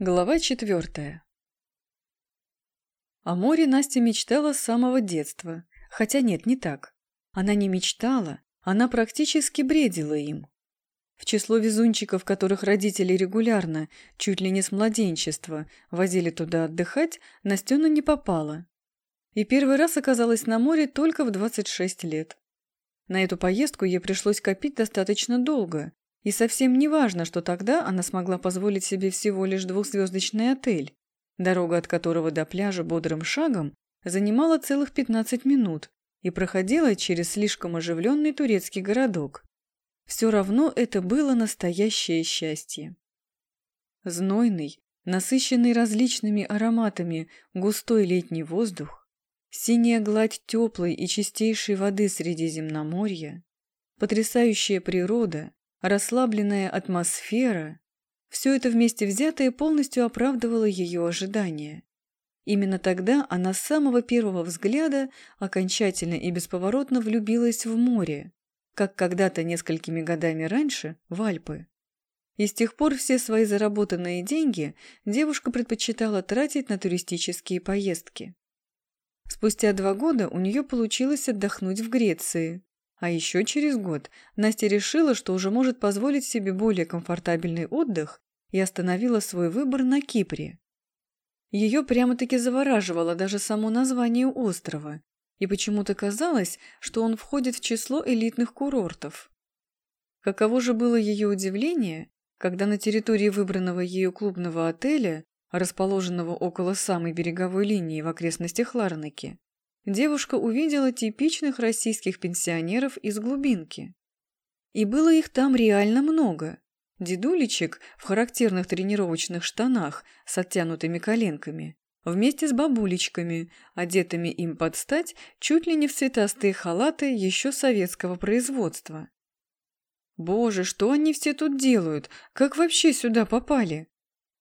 Глава четвертая. О море Настя мечтала с самого детства. Хотя нет, не так. Она не мечтала, она практически бредила им. В число везунчиков, которых родители регулярно, чуть ли не с младенчества, возили туда отдыхать, Настена не попала. И первый раз оказалась на море только в 26 лет. На эту поездку ей пришлось копить достаточно долго, и совсем не важно, что тогда она смогла позволить себе всего лишь двухзвездочный отель, дорога от которого до пляжа бодрым шагом занимала целых 15 минут и проходила через слишком оживленный турецкий городок. Все равно это было настоящее счастье. Знойный, насыщенный различными ароматами густой летний воздух, синяя гладь теплой и чистейшей воды Средиземноморья, потрясающая природа, расслабленная атмосфера – все это вместе взятое полностью оправдывало ее ожидания. Именно тогда она с самого первого взгляда окончательно и бесповоротно влюбилась в море, как когда-то несколькими годами раньше в Альпы. И с тех пор все свои заработанные деньги девушка предпочитала тратить на туристические поездки. Спустя два года у нее получилось отдохнуть в Греции, а еще через год Настя решила, что уже может позволить себе более комфортабельный отдых и остановила свой выбор на Кипре. Ее прямо-таки завораживало даже само название острова, и почему-то казалось, что он входит в число элитных курортов. Каково же было ее удивление, когда на территории выбранного ею клубного отеля, расположенного около самой береговой линии в окрестностях Ларнаки, девушка увидела типичных российских пенсионеров из глубинки. И было их там реально много. Дедулечек в характерных тренировочных штанах с оттянутыми коленками, вместе с бабулечками, одетыми им под стать чуть ли не в цветастые халаты еще советского производства. «Боже, что они все тут делают? Как вообще сюда попали?»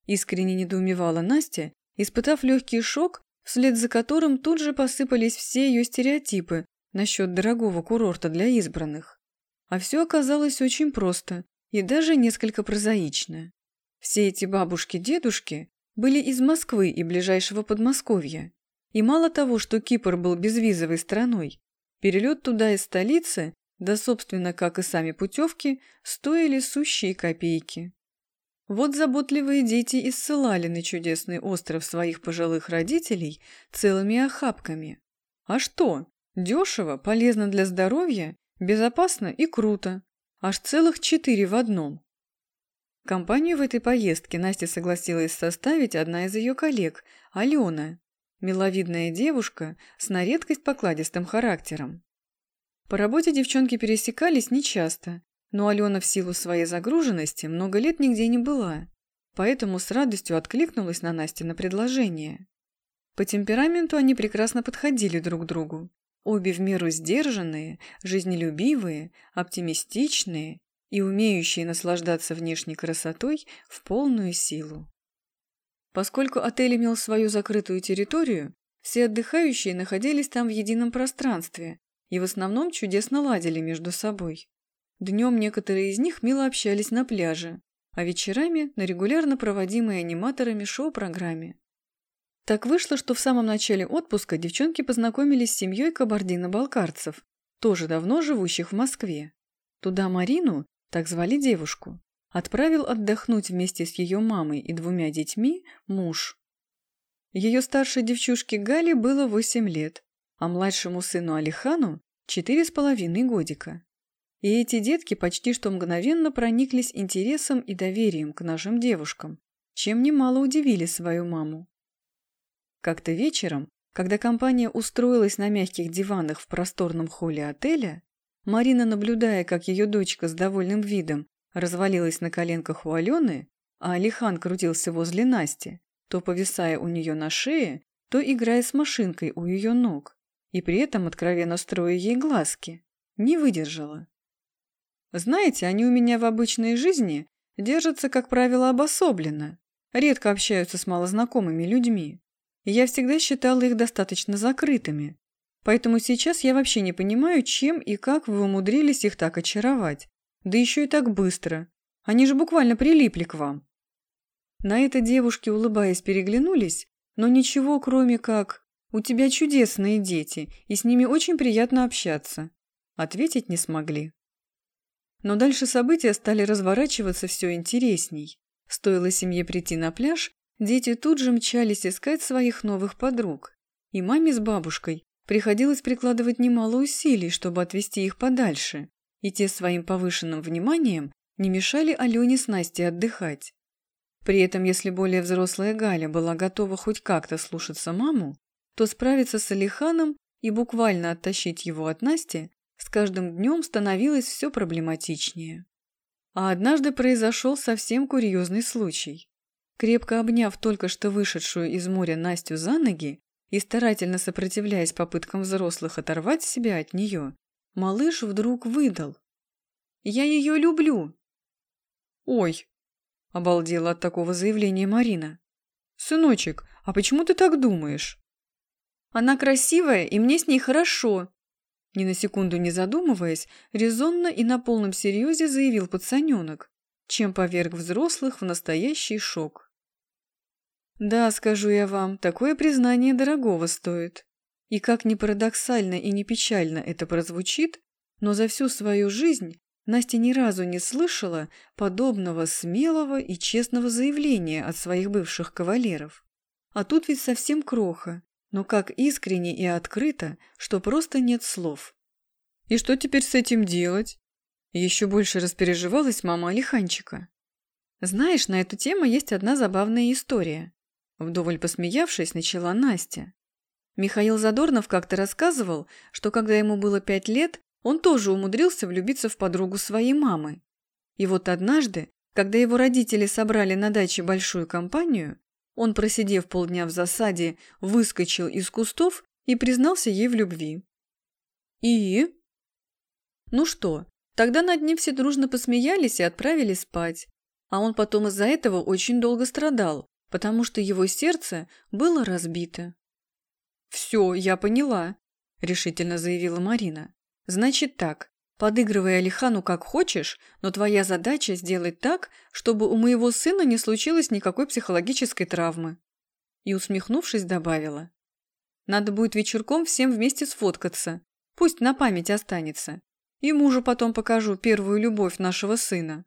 Искренне недоумевала Настя, испытав легкий шок вслед за которым тут же посыпались все ее стереотипы насчет дорогого курорта для избранных. А все оказалось очень просто и даже несколько прозаично. Все эти бабушки-дедушки были из Москвы и ближайшего Подмосковья. И мало того, что Кипр был безвизовой страной, перелет туда из столицы, да, собственно, как и сами путевки, стоили сущие копейки. Вот заботливые дети и ссылали на чудесный остров своих пожилых родителей целыми охапками. А что? Дешево, полезно для здоровья, безопасно и круто. Аж целых четыре в одном. Компанию в этой поездке Настя согласилась составить одна из ее коллег, Алена, миловидная девушка с на редкость покладистым характером. По работе девчонки пересекались нечасто, но Алена в силу своей загруженности много лет нигде не была, поэтому с радостью откликнулась на Насте на предложение. По темпераменту они прекрасно подходили друг другу. Обе в меру сдержанные, жизнелюбивые, оптимистичные и умеющие наслаждаться внешней красотой в полную силу. Поскольку отель имел свою закрытую территорию, все отдыхающие находились там в едином пространстве и в основном чудесно ладили между собой. Днем некоторые из них мило общались на пляже, а вечерами на регулярно проводимой аниматорами шоу-программе. Так вышло, что в самом начале отпуска девчонки познакомились с семьей кабардино-балкарцев, тоже давно живущих в Москве. Туда Марину, так звали девушку, отправил отдохнуть вместе с ее мамой и двумя детьми муж. Ее старшей девчушке Гале было 8 лет, а младшему сыну Алихану – четыре с половиной годика. И эти детки почти что мгновенно прониклись интересом и доверием к нашим девушкам, чем немало удивили свою маму. Как-то вечером, когда компания устроилась на мягких диванах в просторном холле отеля, Марина, наблюдая, как ее дочка с довольным видом развалилась на коленках у Алены, а Алихан крутился возле Насти, то повисая у нее на шее, то играя с машинкой у ее ног, и при этом откровенно строя ей глазки, не выдержала. Знаете, они у меня в обычной жизни держатся, как правило, обособленно, редко общаются с малознакомыми людьми. Я всегда считала их достаточно закрытыми. Поэтому сейчас я вообще не понимаю, чем и как вы умудрились их так очаровать. Да еще и так быстро. Они же буквально прилипли к вам. На это девушки, улыбаясь, переглянулись, но ничего, кроме как «У тебя чудесные дети, и с ними очень приятно общаться», ответить не смогли. Но дальше события стали разворачиваться все интересней. Стоило семье прийти на пляж, дети тут же мчались искать своих новых подруг. И маме с бабушкой приходилось прикладывать немало усилий, чтобы отвести их подальше, и те своим повышенным вниманием не мешали Алене с Настей отдыхать. При этом, если более взрослая Галя была готова хоть как-то слушаться маму, то справиться с Алиханом и буквально оттащить его от Насти с каждым днем становилось все проблематичнее. А однажды произошел совсем курьезный случай. Крепко обняв только что вышедшую из моря Настю за ноги и старательно сопротивляясь попыткам взрослых оторвать себя от нее, малыш вдруг выдал. «Я ее люблю!» «Ой!» – обалдела от такого заявления Марина. «Сыночек, а почему ты так думаешь?» «Она красивая, и мне с ней хорошо!» Ни на секунду не задумываясь, резонно и на полном серьезе заявил пацаненок, чем поверг взрослых в настоящий шок. Да, скажу я вам, такое признание дорогого стоит. И как ни парадоксально и не печально это прозвучит, но за всю свою жизнь Настя ни разу не слышала подобного смелого и честного заявления от своих бывших кавалеров. А тут ведь совсем кроха, но как искренне и открыто, что просто нет слов. «И что теперь с этим делать?» Еще больше распереживалась мама Алиханчика. «Знаешь, на эту тему есть одна забавная история». Вдоволь посмеявшись, начала Настя. Михаил Задорнов как-то рассказывал, что когда ему было пять лет, он тоже умудрился влюбиться в подругу своей мамы. И вот однажды, когда его родители собрали на даче большую компанию, он, просидев полдня в засаде, выскочил из кустов и признался ей в любви. «И?» Ну что, тогда над ним все дружно посмеялись и отправили спать. А он потом из-за этого очень долго страдал, потому что его сердце было разбито. «Все, я поняла», – решительно заявила Марина. «Значит так, подыгрывай Алихану как хочешь, но твоя задача сделать так, чтобы у моего сына не случилось никакой психологической травмы». И, усмехнувшись, добавила. «Надо будет вечерком всем вместе сфоткаться, пусть на память останется. И мужу потом покажу первую любовь нашего сына».